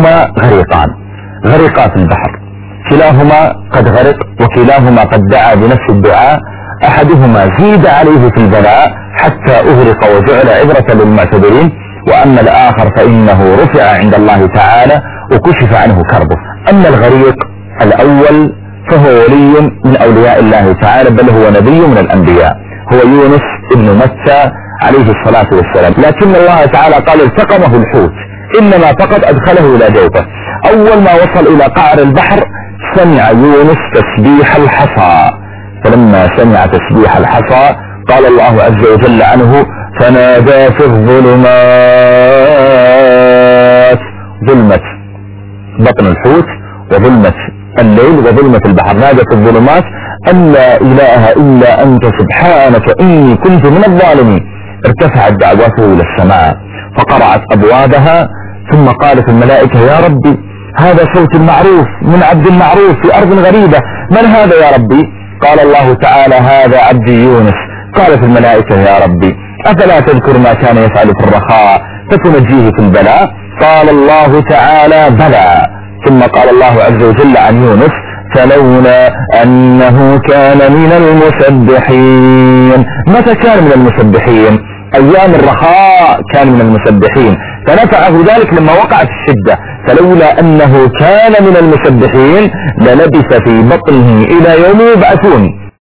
كلاهما غريقان. غرقا في البحر. كلاهما قد غرق وكلاهما قد دعا بنفس الدعاء. أحدهما زيد عليه في البلاء حتى أغرق وجعل عبرة للمعتبرين وأما الآخر فإنه رفع عند الله تعالى وكشف عنه كربه. أما الغريق الأول فهو ولي من أولياء الله تعالى بل هو نبي من الأنبياء. هو يونس ابن متى عليه الصلاة والسلام. لكن الله تعالى قال التقمه الحوت. إنما فقط أدخله إلى جوفه. أول ما وصل إلى قعر البحر سمع يونس تسبيح الحصى. فلما سمع تسبيح الحصى قال الله عز وجل عنه فنادى في الظلمات. ظلمة بطن الحوت وظلمة الليل وظلمة البحر. نادى في الظلمات أن لا إله إلا أنت سبحانك إني كنت من الظالمين. ارتفعت دعوته إلى السماء فقرعت أبوابها ثم قالت الملائكة يا ربي هذا صوت معروف من عبد معروف في أرض غريبة. من هذا يا ربي؟ قال الله تعالى هذا عبدي يونس. قالت الملائكة يا ربي أفلا تذكر ما كان يفعل في الرخاء؟ فتنجيه في البلاء. قال الله تعالى بلى. ثم قال الله عز وجل عن يونس فلولا أنه كان من المسبحين. متى كان من المسبحين؟ أيام الرخاء كان من المسبحين. فنفعه ذلك لما وقعت الشدة فلولا أنه كان من المسبحين للبث في بطنه إلى يوم يبعثون.